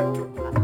Bye.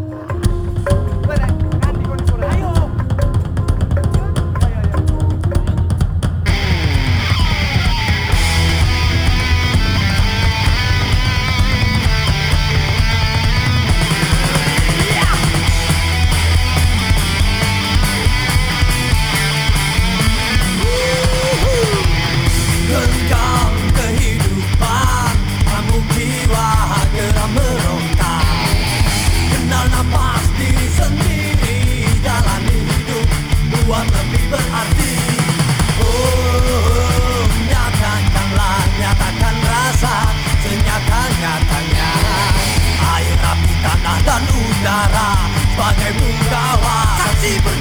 Udara Sebagai penggawa Saksi perjalanan